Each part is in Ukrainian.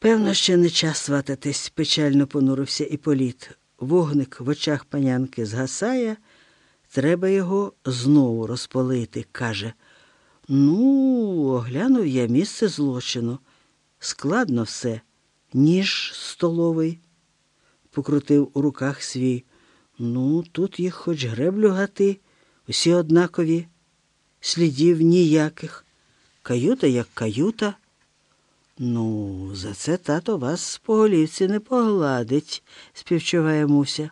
Певно, ще не час свататись, печально понурився Іполіт. Вогник в очах панянки згасає, треба його знову розпалити, каже. Ну, оглянув я місце злочину. Складно все, ніж столовий. Покрутив у руках свій. Ну, тут їх хоч греблю гати, усі однакові, слідів ніяких. Каюта як каюта. Ну, за це тато вас по голівці не погладить, співчуває Муся.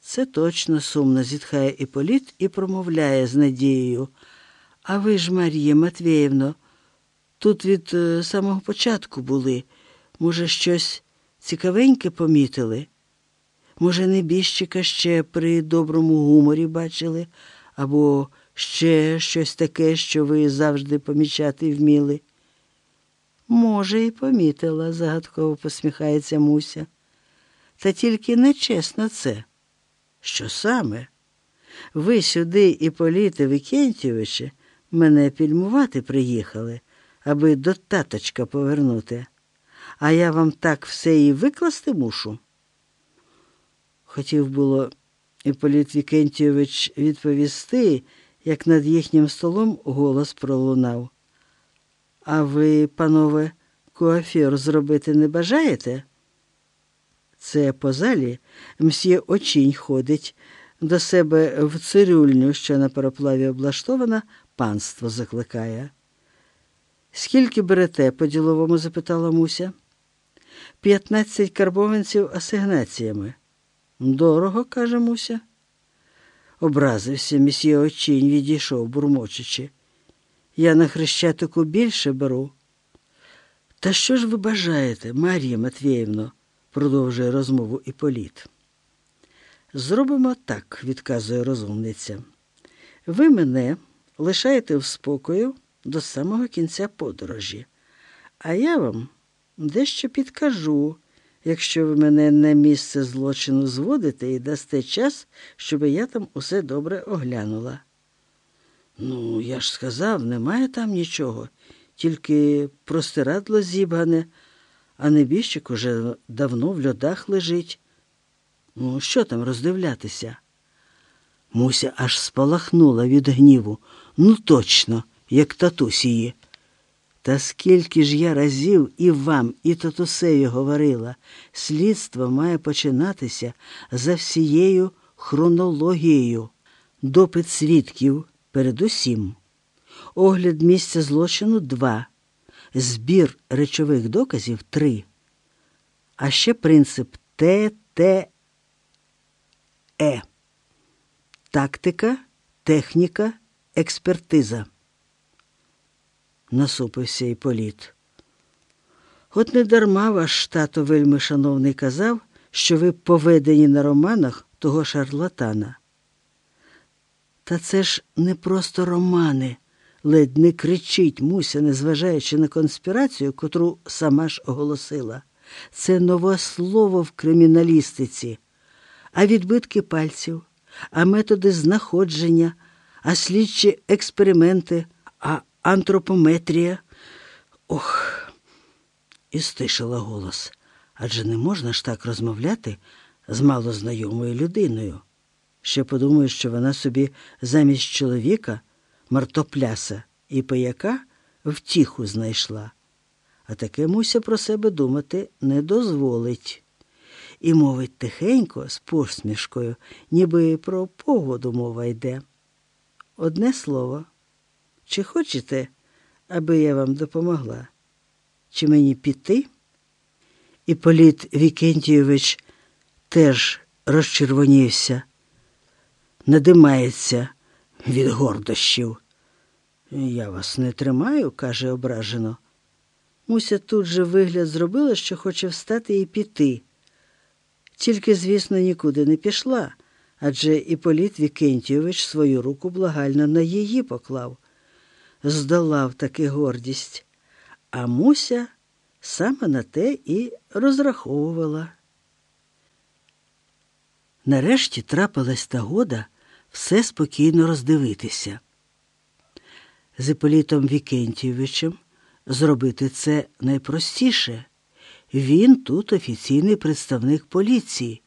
Це точно сумно зітхає Іполіт і промовляє з надією. А ви ж, Марія Матвіївно, тут від е, самого початку були. Може, щось цікавеньке помітили? Може, небіжчика ще при доброму гуморі бачили, або ще щось таке, що ви завжди помічати вміли? Може, і помітила, загадково посміхається Муся. Та тільки нечесно це. Що саме? Ви сюди, Іполіте Вікентьовиче, мене пільмувати приїхали, аби до таточка повернути. А я вам так все і викласти мушу. Хотів було Іполіт Вікентійович відповісти, як над їхнім столом голос пролунав. А ви, панове, куафір зробити не бажаєте? Це по залі мсьє очінь ходить, до себе в цирюльню, що на пароплаві облаштована, панство закликає. Скільки берете? по-діловому запитала Муся. П'ятнадцять карбованців асигнаціями. Дорого, каже Муся. Образився місьє очінь, відійшов, бурмочучи. Я на хрещатику більше беру. Та що ж ви бажаєте, Марія Матвіївно? продовжує розмову Іполіт. Зробимо так, відказує розумниця. Ви мене лишаєте в спокою до самого кінця подорожі, а я вам дещо підкажу, якщо ви мене на місце злочину зводите і дасте час, щоб я там усе добре оглянула. Ну, я ж сказав, немає там нічого, тільки простирадло зібгане, а небіжчик уже давно в льодах лежить. Ну, що там роздивлятися? Муся аж спалахнула від гніву. Ну, точно, як татусь її. Та скільки ж я разів і вам, і татусеві говорила, слідство має починатися за всією хронологією, допит свідків передусім, огляд місця злочину два, збір речових доказів три, а ще принцип ТТЕ. Тактика, техніка, експертиза насупився і політ. От не дарма ваш тато вельми шановний казав, що ви поведені на романах того шарлатана. Та це ж не просто романи, ледь не кричить Муся, незважаючи на конспірацію, котру сама ж оголосила. Це нове слово в криміналістиці, а відбитки пальців, а методи знаходження, а слідчі експерименти, а антропометрія. Ох, і стишила голос. Адже не можна ж так розмовляти з малознайомою людиною. Ще подумаю, що вона собі замість чоловіка мартопляса і пияка втіху знайшла. А таке Муся про себе думати не дозволить. І мовить тихенько, з посмішкою, ніби про погоду мова йде. Одне слово. Чи хочете, аби я вам допомогла? Чи мені піти? Іполіт Вікентійович теж розчервонівся, надимається від гордощів. Я вас не тримаю, каже ображено. Муся тут же вигляд зробила, що хоче встати і піти. Тільки, звісно, нікуди не пішла, адже Іполіт Вікентійович свою руку благально на її поклав здолав таки гордість, а Муся саме на те і розраховувала. Нарешті трапилась нагода все спокійно роздивитися. З Іполітом Вікентійовичем зробити це найпростіше. Він тут офіційний представник поліції.